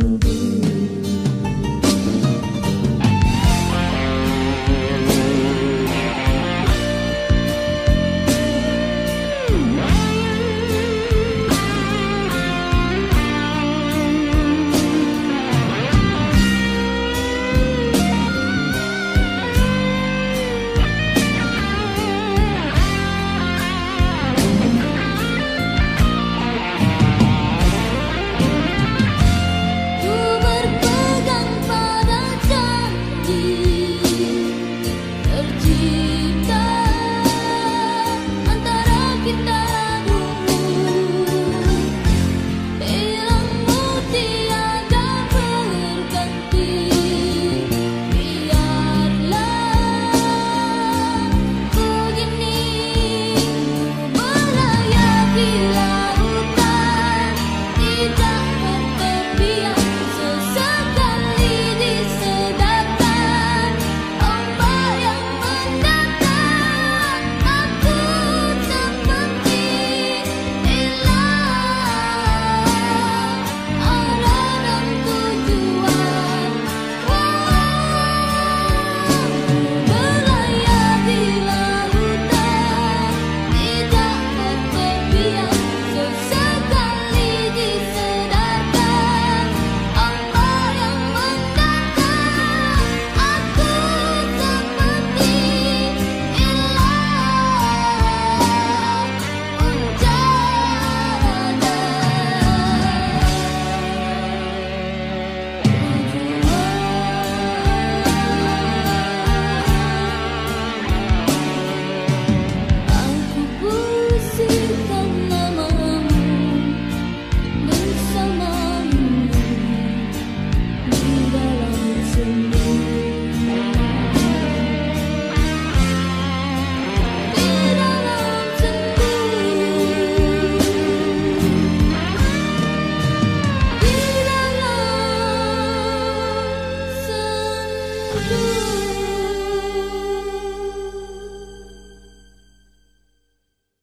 to be. see